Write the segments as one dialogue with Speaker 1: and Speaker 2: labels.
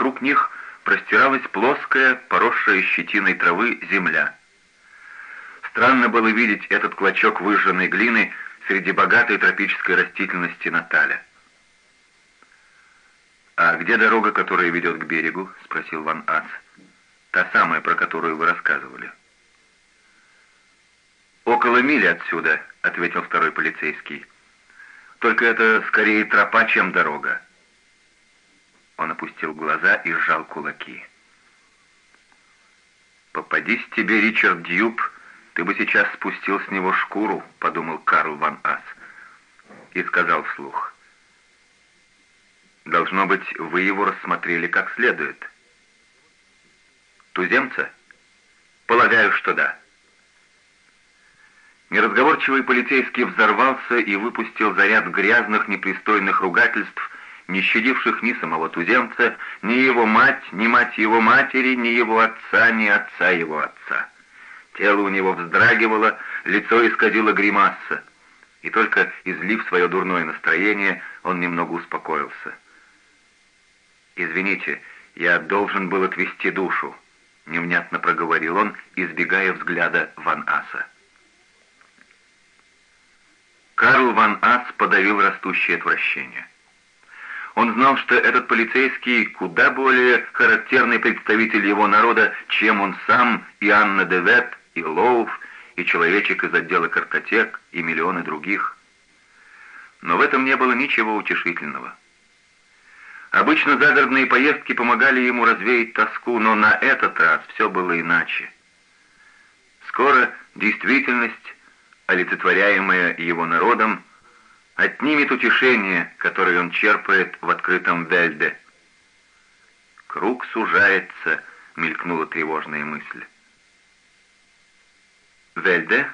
Speaker 1: вокруг них простиралась плоская, поросшая щетиной травы земля. Странно было видеть этот клочок выжженной глины среди богатой тропической растительности Наталя. «А где дорога, которая ведет к берегу?» — спросил Ван Ас. «Та самая, про которую вы рассказывали». «Около мили отсюда», — ответил второй полицейский. «Только это скорее тропа, чем дорога». Он опустил глаза и сжал кулаки. «Попадись тебе, Ричард Дьюб, ты бы сейчас спустил с него шкуру», — подумал Карл Ван Ас. И сказал вслух. «Должно быть, вы его рассмотрели как следует». «Туземца?» «Полагаю, что да». Неразговорчивый полицейский взорвался и выпустил заряд грязных, непристойных ругательств, не щадивших ни самого туземца, ни его мать, ни мать его матери, ни его отца, ни отца его отца. Тело у него вздрагивало, лицо исказило гримаса. И только излив свое дурное настроение, он немного успокоился. «Извините, я должен был отвести душу», — невнятно проговорил он, избегая взгляда Ван Аса. Карл Ван Ас подавил растущее отвращение. Он знал, что этот полицейский куда более характерный представитель его народа, чем он сам, и Анна Девет, и Лоуф, и человечек из отдела картотек, и миллионы других. Но в этом не было ничего утешительного. Обычно загородные поездки помогали ему развеять тоску, но на этот раз все было иначе. Скоро действительность олицетворяемое его народом, отнимет утешение, которое он черпает в открытом Вельде. «Круг сужается», — мелькнула тревожная мысль. Вельде,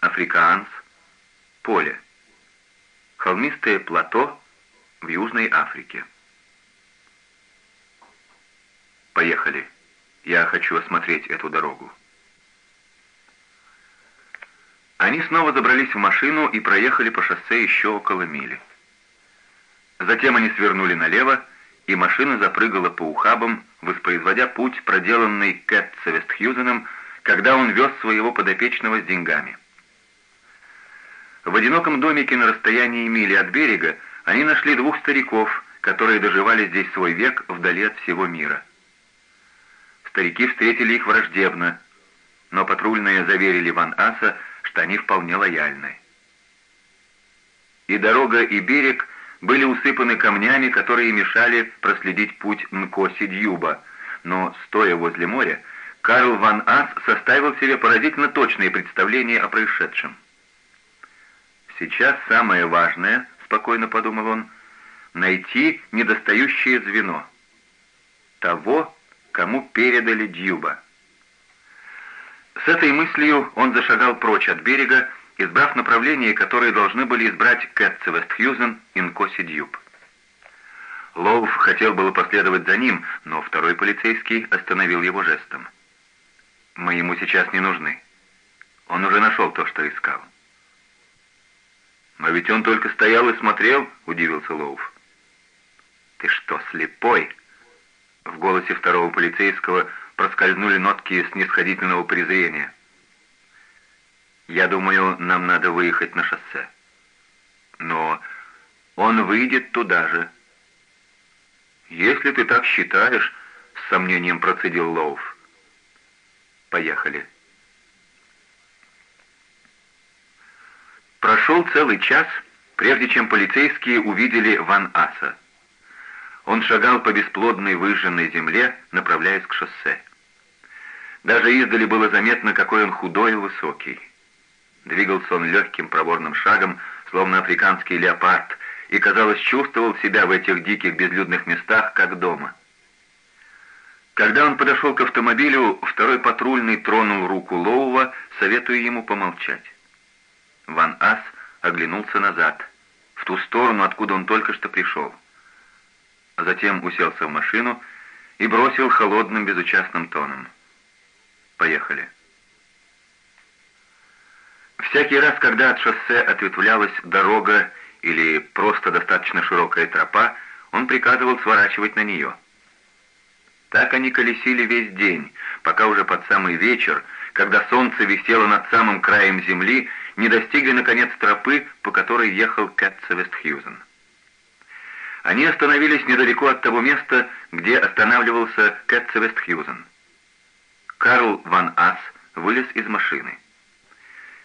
Speaker 1: Африкаанс, поле. Холмистое плато в Южной Африке. Поехали. Я хочу осмотреть эту дорогу. Они снова забрались в машину и проехали по шоссе еще около мили. Затем они свернули налево, и машина запрыгала по ухабам, воспроизводя путь, проделанный Кэтца Вестхьюзеном, когда он вез своего подопечного с деньгами. В одиноком домике на расстоянии мили от берега они нашли двух стариков, которые доживали здесь свой век вдали от всего мира. Старики встретили их враждебно, но патрульные заверили Ван Аса, что они вполне лояльны. И дорога, и берег были усыпаны камнями, которые мешали проследить путь Нкоси-Дьюба, но, стоя возле моря, Карл Ван Ас составил себе поразительно точные представления о происшедшем. «Сейчас самое важное, — спокойно подумал он, — найти недостающее звено. Того, кому передали Дьюба. С этой мыслью он зашагал прочь от берега, избрав направление, которое должны были избрать Кэтце Вестхьюзен и Нкоси Дьюб. Лоуф хотел было последовать за ним, но второй полицейский остановил его жестом. «Мы ему сейчас не нужны. Он уже нашел то, что искал». «Но ведь он только стоял и смотрел», — удивился Лоуф. «Ты что, слепой?» В голосе второго полицейского проскользнули нотки снисходительного презрения. «Я думаю, нам надо выехать на шоссе». «Но он выйдет туда же». «Если ты так считаешь», — с сомнением процедил Лоуф. «Поехали». Прошел целый час, прежде чем полицейские увидели Ван Аса. Он шагал по бесплодной выжженной земле, направляясь к шоссе. Даже издали было заметно, какой он худой и высокий. Двигался он легким проворным шагом, словно африканский леопард, и, казалось, чувствовал себя в этих диких безлюдных местах, как дома. Когда он подошел к автомобилю, второй патрульный тронул руку Лоува, советуя ему помолчать. Ван Ас оглянулся назад, в ту сторону, откуда он только что пришел затем уселся в машину и бросил холодным безучастным тоном. «Поехали». Всякий раз, когда от шоссе ответвлялась дорога или просто достаточно широкая тропа, он приказывал сворачивать на нее. Так они колесили весь день, пока уже под самый вечер, когда солнце висело над самым краем земли, не достигли, наконец, тропы, по которой ехал Кэтса Вестхьюзен. Они остановились недалеко от того места, где останавливался Кэтса Вестхьюзен. Карл Ван Ас вылез из машины.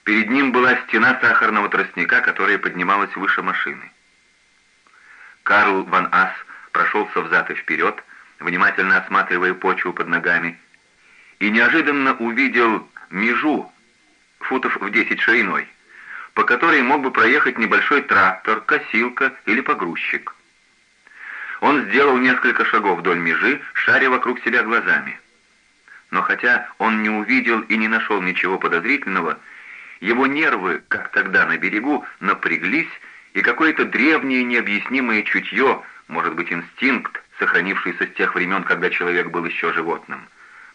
Speaker 1: Перед ним была стена сахарного тростника, которая поднималась выше машины. Карл Ван Ас прошелся взад и вперед, внимательно осматривая почву под ногами, и неожиданно увидел межу, футов в 10 шириной, по которой мог бы проехать небольшой трактор, косилка или погрузчик. Он сделал несколько шагов вдоль межи, шаря вокруг себя глазами. Но хотя он не увидел и не нашел ничего подозрительного, его нервы, как тогда на берегу, напряглись, и какое-то древнее необъяснимое чутье, может быть инстинкт, сохранившийся с тех времен, когда человек был еще животным,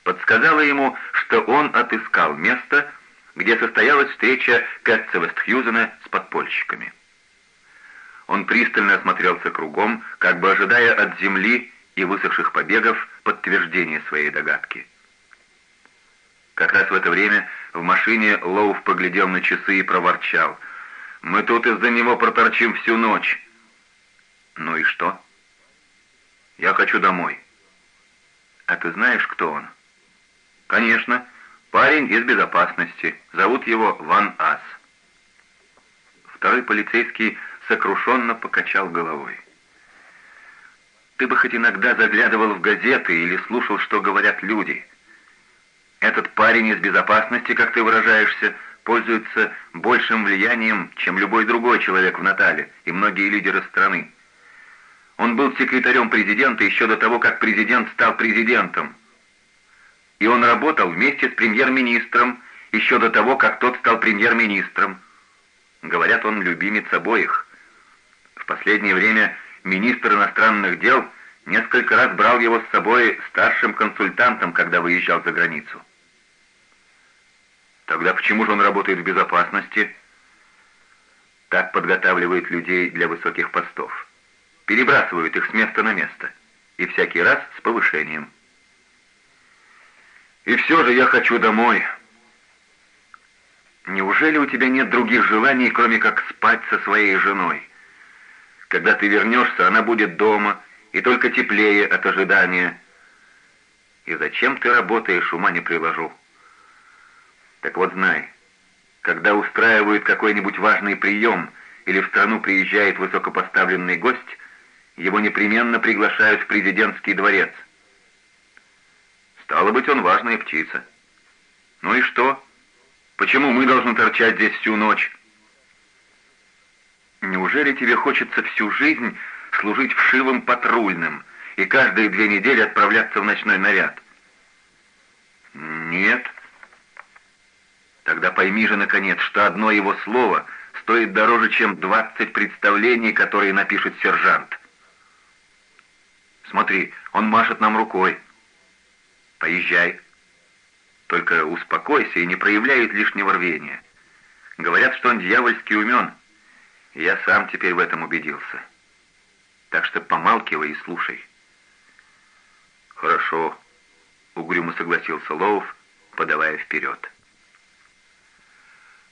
Speaker 1: подсказало ему, что он отыскал место, где состоялась встреча Кэтца Вестхьюзена с подпольщиками. Он пристально осмотрелся кругом, как бы ожидая от земли и высохших побегов подтверждения своей догадки. Как раз в это время в машине Лоуф поглядел на часы и проворчал. «Мы тут из-за него проторчим всю ночь». «Ну и что?» «Я хочу домой». «А ты знаешь, кто он?» «Конечно. Парень из безопасности. Зовут его Ван Ас». Второй полицейский сокрушенно покачал головой. «Ты бы хоть иногда заглядывал в газеты или слушал, что говорят люди. Этот парень из безопасности, как ты выражаешься, пользуется большим влиянием, чем любой другой человек в Натале и многие лидеры страны. Он был секретарем президента еще до того, как президент стал президентом. И он работал вместе с премьер-министром еще до того, как тот стал премьер-министром. Говорят, он любимец обоих. В последнее время министр иностранных дел несколько раз брал его с собой старшим консультантом, когда выезжал за границу. Тогда почему же он работает в безопасности? Так подготавливает людей для высоких постов. Перебрасывают их с места на место. И всякий раз с повышением. И все же я хочу домой. Неужели у тебя нет других желаний, кроме как спать со своей женой? Когда ты вернешься, она будет дома, и только теплее от ожидания. И зачем ты работаешь, ума не приложу. Так вот знай, когда устраивают какой-нибудь важный прием или в страну приезжает высокопоставленный гость, его непременно приглашают в президентский дворец. Стало быть, он важная птица. Ну и что? Почему мы должны торчать здесь всю ночь? Неужели тебе хочется всю жизнь служить вшивым патрульным и каждые две недели отправляться в ночной наряд? Нет. Тогда пойми же, наконец, что одно его слово стоит дороже, чем двадцать представлений, которые напишет сержант. Смотри, он машет нам рукой. Поезжай. Только успокойся и не проявляй лишнего рвения. Говорят, что он дьявольски умен. Я сам теперь в этом убедился. Так что помалкивай и слушай. Хорошо, угрюмо согласился Лоуф, подавая вперед.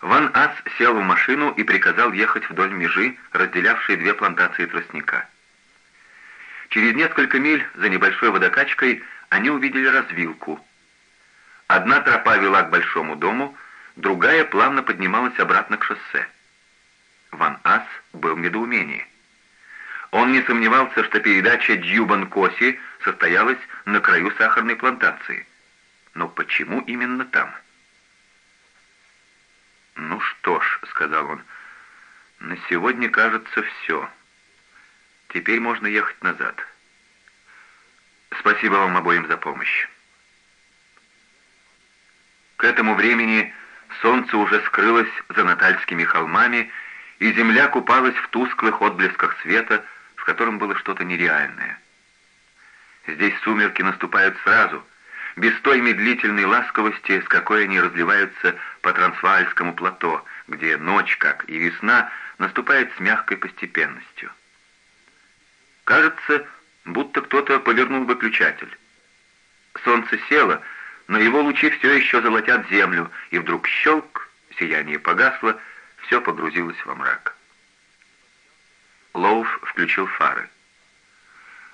Speaker 1: Ван Ас сел в машину и приказал ехать вдоль межи, разделявшей две плантации тростника. Через несколько миль за небольшой водокачкой они увидели развилку. Одна тропа вела к большому дому, другая плавно поднималась обратно к шоссе. Ван Ас был в недоумении. Он не сомневался, что передача Дьюбан-Коси состоялась на краю сахарной плантации. Но почему именно там? «Ну что ж», — сказал он, — «на сегодня, кажется, все. Теперь можно ехать назад. Спасибо вам обоим за помощь». К этому времени солнце уже скрылось за Натальскими холмами, и земля купалась в тусклых отблесках света, в котором было что-то нереальное. Здесь сумерки наступают сразу, без той медлительной ласковости, с какой они разливаются по Трансваальскому плато, где ночь, как и весна, наступает с мягкой постепенностью. Кажется, будто кто-то повернул выключатель. Солнце село, но его лучи все еще золотят землю, и вдруг щелк, сияние погасло, все погрузилось во мрак. Лоуф включил фары.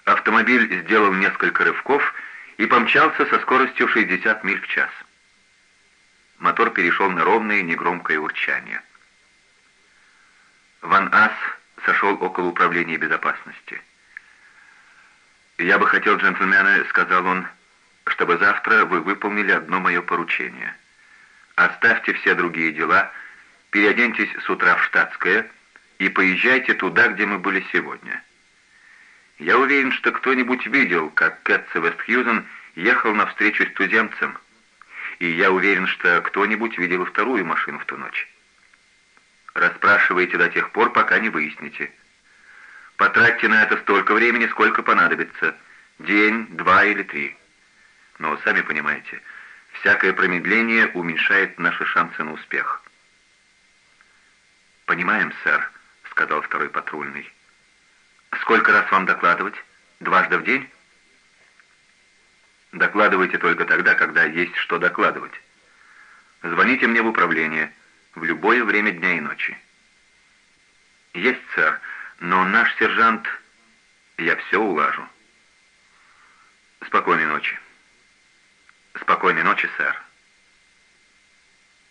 Speaker 1: Автомобиль сделал несколько рывков и помчался со скоростью 60 миль в час. Мотор перешел на ровное негромкое урчание. Ван Ас сошел около управления безопасности. «Я бы хотел, джентльмены, — сказал он, — чтобы завтра вы выполнили одно мое поручение. Оставьте все другие дела, переоденьтесь с утра в штатское и поезжайте туда, где мы были сегодня. Я уверен, что кто-нибудь видел, как Кэтси Вестхьюзен ехал навстречу с туземцем, и я уверен, что кто-нибудь видел вторую машину в ту ночь. Расспрашивайте до тех пор, пока не выясните. Потратьте на это столько времени, сколько понадобится. День, два или три. Но, сами понимаете, всякое промедление уменьшает наши шансы на успех. «Понимаем, сэр», — сказал второй патрульный. «Сколько раз вам докладывать? Дважды в день?» «Докладывайте только тогда, когда есть что докладывать. Звоните мне в управление в любое время дня и ночи». «Есть, сэр, но наш сержант...» «Я все улажу». «Спокойной ночи». «Спокойной ночи, сэр».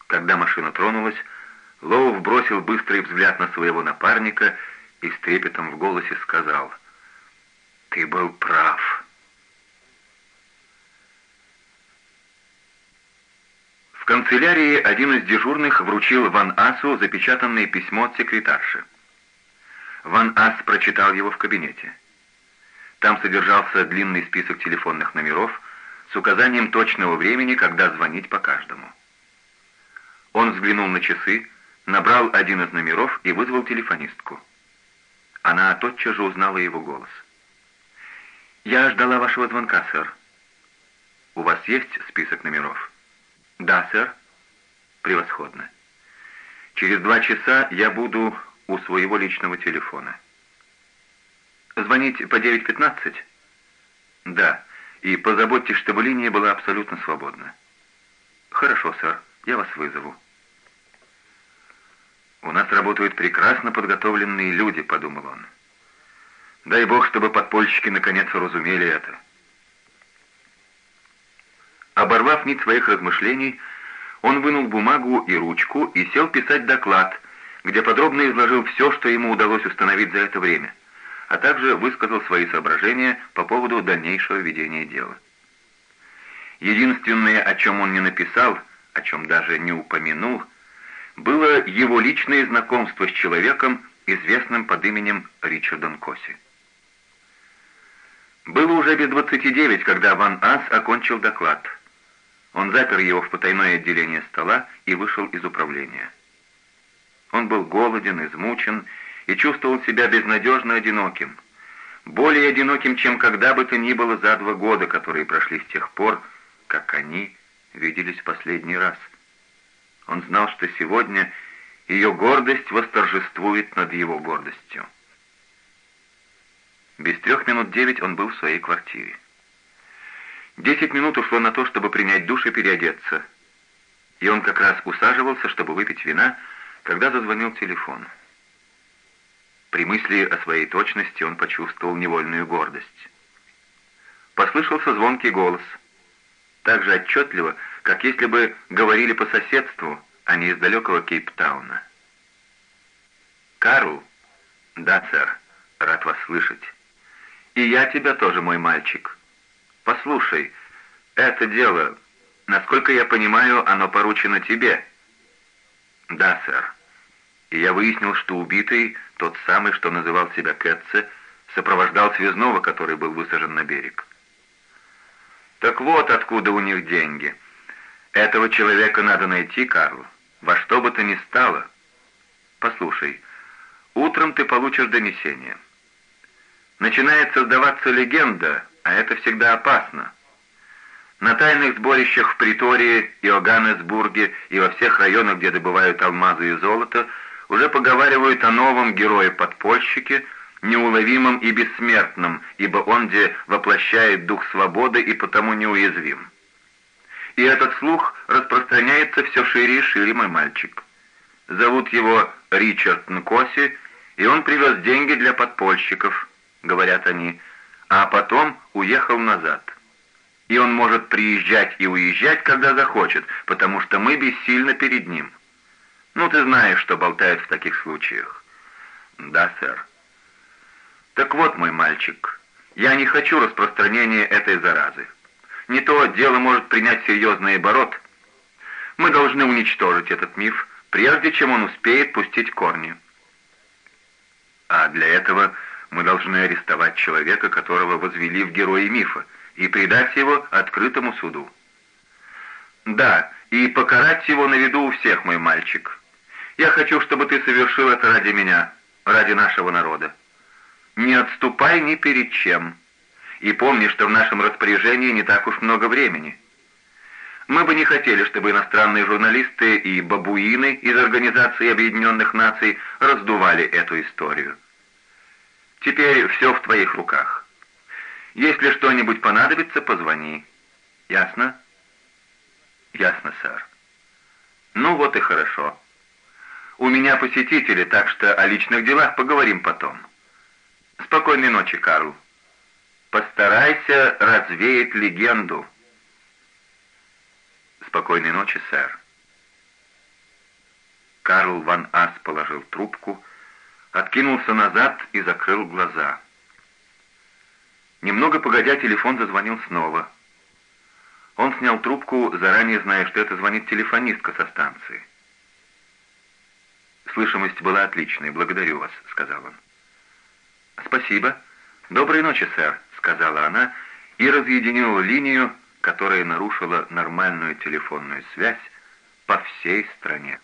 Speaker 1: Когда машина тронулась, Лоу бросил быстрый взгляд на своего напарника и с трепетом в голосе сказал, «Ты был прав». В канцелярии один из дежурных вручил Ван Асу запечатанное письмо от секретарши. Ван Ас прочитал его в кабинете. Там содержался длинный список телефонных номеров с указанием точного времени, когда звонить по каждому. Он взглянул на часы, набрал один из номеров и вызвал телефонистку. Она тотчас же узнала его голос. «Я ждала вашего звонка, сэр». «У вас есть список номеров?» «Да, сэр». «Превосходно. Через два часа я буду у своего личного телефона». «Звонить по 9.15?» «Да, и позаботьтесь, чтобы линия была абсолютно свободна». «Хорошо, сэр, я вас вызову». «У нас работают прекрасно подготовленные люди», — подумал он. «Дай бог, чтобы подпольщики наконец уразумели это». Оборвав нить своих размышлений, он вынул бумагу и ручку и сел писать доклад, где подробно изложил все, что ему удалось установить за это время, а также высказал свои соображения по поводу дальнейшего ведения дела. Единственное, о чем он не написал, о чем даже не упомянул — было его личное знакомство с человеком, известным под именем Ричардом Коси. Было уже без 29, когда Ван Ас окончил доклад. Он запер его в потайное отделение стола и вышел из управления. Он был голоден, измучен и чувствовал себя безнадежно одиноким. Более одиноким, чем когда бы то ни было за два года, которые прошли с тех пор, как они виделись в последний раз — он знал, что сегодня ее гордость восторжествует над его гордостью. Без трех минут девять он был в своей квартире. Десять минут ушло на то, чтобы принять душ и переодеться. И он как раз усаживался, чтобы выпить вина, когда зазвонил телефон. При мысли о своей точности он почувствовал невольную гордость. Послышался звонкий голос. Так же отчетливо, как если бы говорили по соседству, а не из далекого Кейптауна. «Карл?» «Да, сэр. Рад вас слышать. И я тебя тоже, мой мальчик. Послушай, это дело, насколько я понимаю, оно поручено тебе». «Да, сэр. И я выяснил, что убитый, тот самый, что называл себя Кэтце, сопровождал связного, который был высажен на берег». «Так вот откуда у них деньги». Этого человека надо найти, Карл, во что бы то ни стало. Послушай, утром ты получишь донесение. Начинает создаваться легенда, а это всегда опасно. На тайных сборищах в Притории, Иоганнесбурге и во всех районах, где добывают алмазы и золото, уже поговаривают о новом герое-подпольщике, неуловимым и бессмертным, ибо он где воплощает дух свободы и потому неуязвим. И этот слух распространяется все шире и шире, мой мальчик. Зовут его Ричард Нкоси, и он привез деньги для подпольщиков, говорят они, а потом уехал назад. И он может приезжать и уезжать, когда захочет, потому что мы бессильны перед ним. Ну, ты знаешь, что болтают в таких случаях. Да, сэр. Так вот, мой мальчик, я не хочу распространения этой заразы. Не то дело может принять серьезный оборот. Мы должны уничтожить этот миф, прежде чем он успеет пустить корни. А для этого мы должны арестовать человека, которого возвели в герои мифа, и предать его открытому суду. Да, и покарать его на виду у всех, мой мальчик. Я хочу, чтобы ты совершил это ради меня, ради нашего народа. Не отступай ни перед чем. И помни, что в нашем распоряжении не так уж много времени. Мы бы не хотели, чтобы иностранные журналисты и бабуины из Организации Объединенных Наций раздували эту историю. Теперь все в твоих руках. Если что-нибудь понадобится, позвони. Ясно? Ясно, сэр. Ну вот и хорошо. У меня посетители, так что о личных делах поговорим потом. Спокойной ночи, Карл. Постарайся развеять легенду. Спокойной ночи, сэр. Карл Ван Ас положил трубку, откинулся назад и закрыл глаза. Немного погодя, телефон зазвонил снова. Он снял трубку, заранее зная, что это звонит телефонистка со станции. «Слышимость была отличной, благодарю вас», — сказал он. «Спасибо. Доброй ночи, сэр», — сказала она и разъединила линию, которая нарушила нормальную телефонную связь по всей стране.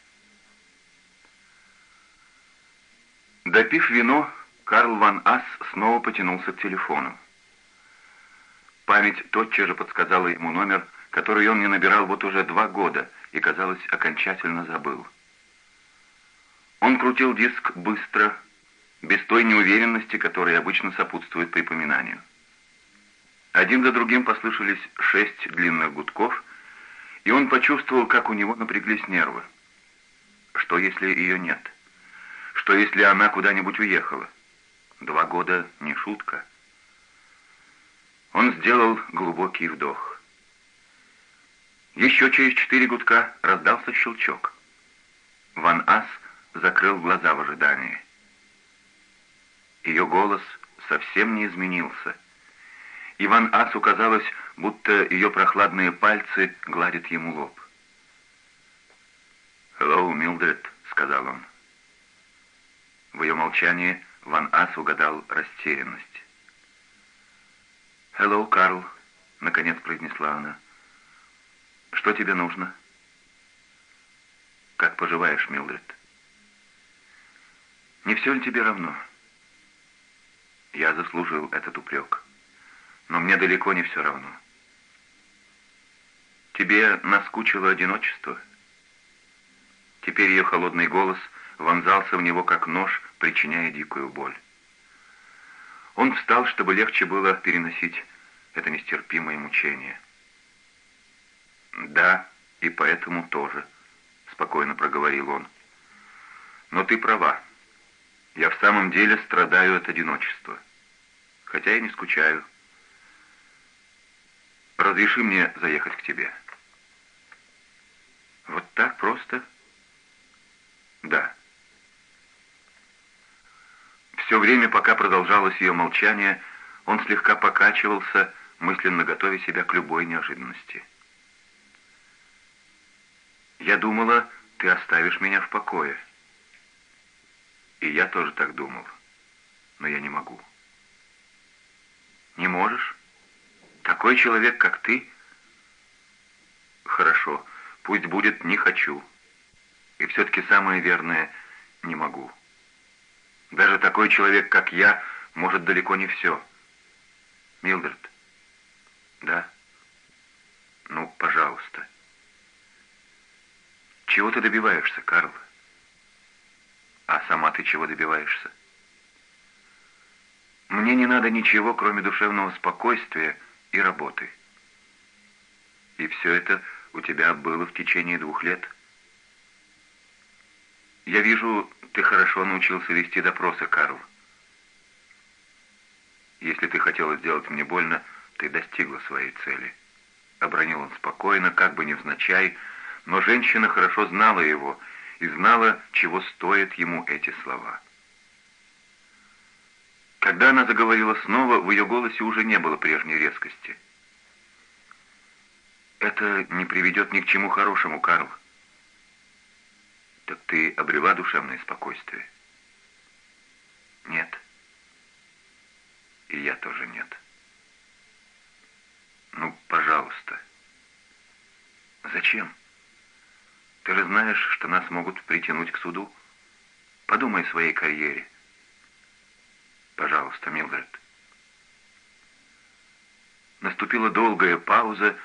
Speaker 1: Допив вино, Карл Ван Ас снова потянулся к телефону. Память тотчас же подсказала ему номер, который он не набирал вот уже два года и, казалось, окончательно забыл. Он крутил диск быстро, без той неуверенности, которая обычно сопутствует припоминанию. Один за другим послышались шесть длинных гудков, и он почувствовал, как у него напряглись нервы. Что, если ее нет? Что, если она куда-нибудь уехала? Два года — не шутка. Он сделал глубокий вдох. Еще через четыре гудка раздался щелчок. Ван Ас закрыл глаза в ожидании. Ее голос совсем не изменился. Иван Асу казалось, будто ее прохладные пальцы гладят ему лоб. «Hello, Милдред», — сказал он. В ее молчании Ван Ас угадал растерянность. «Hello, Карл», — наконец произнесла она. «Что тебе нужно?» «Как поживаешь, Милдред?» «Не все ли тебе равно?» Я заслужил этот упрек. Но мне далеко не все равно. Тебе наскучило одиночество? Теперь ее холодный голос вонзался в него, как нож, причиняя дикую боль. Он встал, чтобы легче было переносить это нестерпимое мучение. «Да, и поэтому тоже», — спокойно проговорил он. «Но ты права. Я в самом деле страдаю от одиночества. Хотя я не скучаю. Разреши мне заехать к тебе. Вот так просто? Да. Все время, пока продолжалось ее молчание, он слегка покачивался, мысленно готовя себя к любой неожиданности. «Я думала, ты оставишь меня в покое». И я тоже так думал. Но я не могу. Не можешь? Такой человек, как ты? Хорошо, пусть будет «не хочу». И все-таки самое верное — не могу. Даже такой человек, как я, может далеко не все. Милдред? Да? Ну, пожалуйста. Чего ты добиваешься, Карл? А сама ты чего добиваешься? Мне не надо ничего, кроме душевного спокойствия и работы. И все это у тебя было в течение двух лет. Я вижу, ты хорошо научился вести допросы, Карл. Если ты хотела сделать мне больно, ты достигла своей цели. Обронил он спокойно, как бы невзначай, но женщина хорошо знала его и знала, чего стоят ему эти слова. Когда она заговорила снова, в ее голосе уже не было прежней резкости. «Это не приведет ни к чему хорошему, Карл. Так ты обрела душевное спокойствие?» «Нет». «И я тоже нет». «Ну, пожалуйста». «Зачем? Ты же знаешь, что нас могут притянуть к суду. Подумай о своей карьере. Пожалуйста, Милдред». Наступила долгая пауза,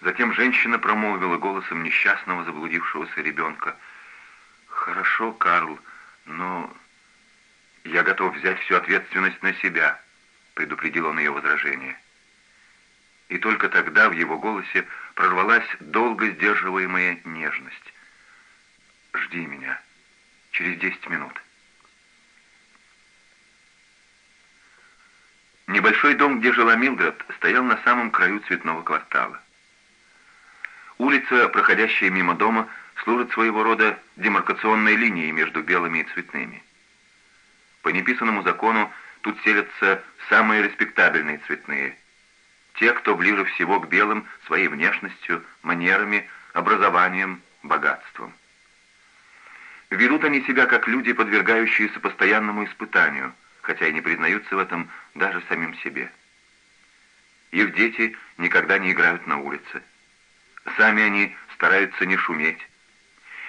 Speaker 1: затем женщина промолвила голосом несчастного заблудившегося ребенка. «Хорошо, Карл, но я готов взять всю ответственность на себя», — предупредил он ее возражение и только тогда в его голосе прорвалась долго сдерживаемая нежность. «Жди меня. Через десять минут». Небольшой дом, где жила Милдред, стоял на самом краю цветного квартала. Улица, проходящая мимо дома, служит своего рода демаркационной линией между белыми и цветными. По неписанному закону тут селятся самые респектабельные цветные – те, кто ближе всего к белым своей внешностью, манерами, образованием, богатством. Ведут они себя как люди, подвергающиеся постоянному испытанию, хотя и не признаются в этом даже самим себе. Их дети никогда не играют на улице. Сами они стараются не шуметь.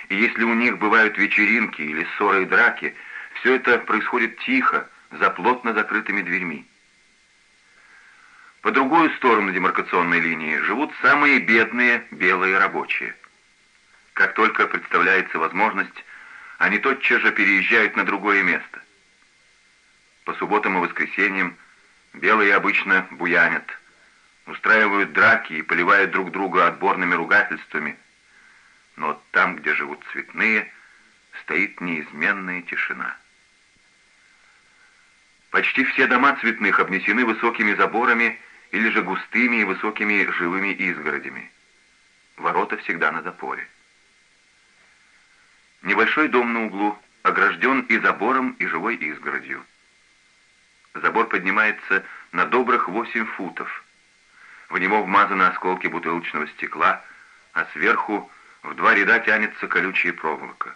Speaker 1: И если у них бывают вечеринки или ссоры и драки, все это происходит тихо, за плотно закрытыми дверьми. По другую сторону демаркационной линии живут самые бедные белые рабочие. Как только представляется возможность, они тотчас же переезжают на другое место. По субботам и воскресеньям белые обычно буянят, устраивают драки и поливают друг друга отборными ругательствами. Но там, где живут цветные, стоит неизменная тишина. Почти все дома цветных обнесены высокими заборами или же густыми и высокими живыми изгородями. Ворота всегда на запоре. Небольшой дом на углу огражден и забором, и живой изгородью. Забор поднимается на добрых восемь футов. В него вмазаны осколки бутылочного стекла, а сверху в два ряда тянется колючая проволока.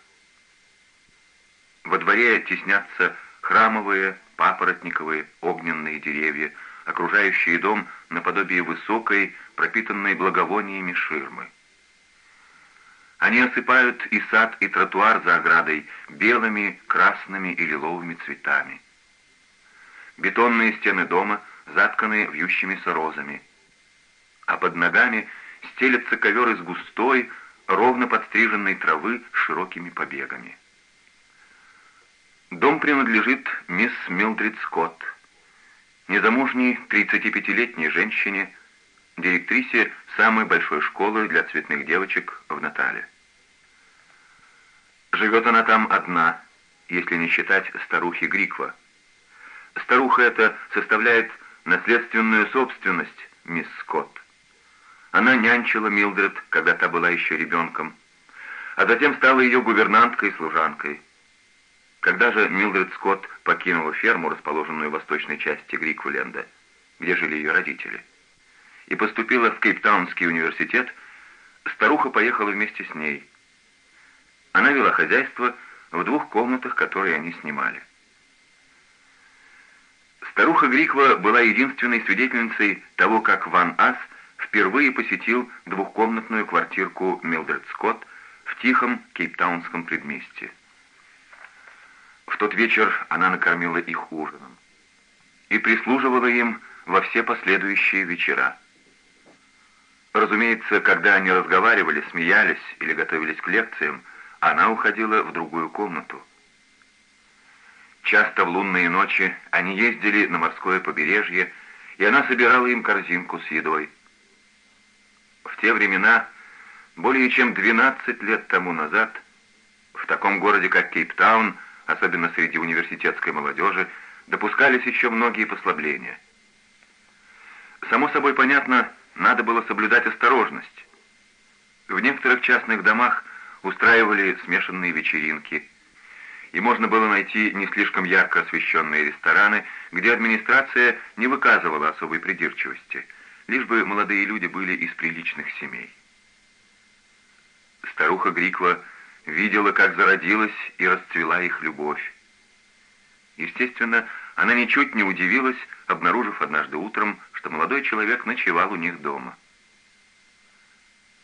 Speaker 1: Во дворе теснятся храмовые, папоротниковые, огненные деревья, окружающие дом наподобие высокой, пропитанной благовониями ширмы. Они осыпают и сад, и тротуар за оградой белыми, красными и лиловыми цветами. Бетонные стены дома затканы вьющимися розами, а под ногами стелется ковер из густой, ровно подстриженной травы широкими побегами. Дом принадлежит мисс Милдрид Скотт, незамужней 35-летней женщине, директрисе самой большой школы для цветных девочек в Натале. Живет она там одна, если не считать старухи Гриква. Старуха эта составляет наследственную собственность мисс Скотт. Она нянчила Милдред, когда та была еще ребенком, а затем стала ее гувернанткой и служанкой. Когда же Милдред Скотт покинула ферму, расположенную в восточной части Гриквуленда, где жили ее родители, и поступила в Кейптаунский университет, старуха поехала вместе с ней. Она вела хозяйство в двух комнатах, которые они снимали. Старуха Гриква была единственной свидетельницей того, как Ван Ас впервые посетил двухкомнатную квартирку Милдред Скотт в тихом кейптаунском предместье. В тот вечер она накормила их ужином и прислуживала им во все последующие вечера. Разумеется, когда они разговаривали, смеялись или готовились к лекциям, она уходила в другую комнату. Часто в лунные ночи они ездили на морское побережье, и она собирала им корзинку с едой. В те времена, более чем 12 лет тому назад, в таком городе, как Кейптаун, особенно среди университетской молодежи, допускались еще многие послабления. Само собой понятно, надо было соблюдать осторожность. В некоторых частных домах устраивали смешанные вечеринки, и можно было найти не слишком ярко освещенные рестораны, где администрация не выказывала особой придирчивости, лишь бы молодые люди были из приличных семей. Старуха Гриква видела, как зародилась и расцвела их любовь. Естественно, она ничуть не удивилась, обнаружив однажды утром, что молодой человек ночевал у них дома.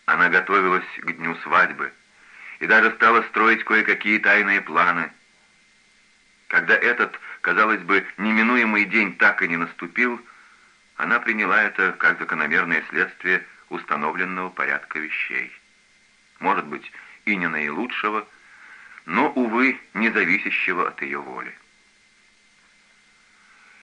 Speaker 1: Она готовилась к дню свадьбы и даже стала строить кое-какие тайные планы. Когда этот, казалось бы, неминуемый день так и не наступил, она приняла это как закономерное следствие установленного порядка вещей. Может быть, и не наилучшего, но, увы, не зависящего от ее воли.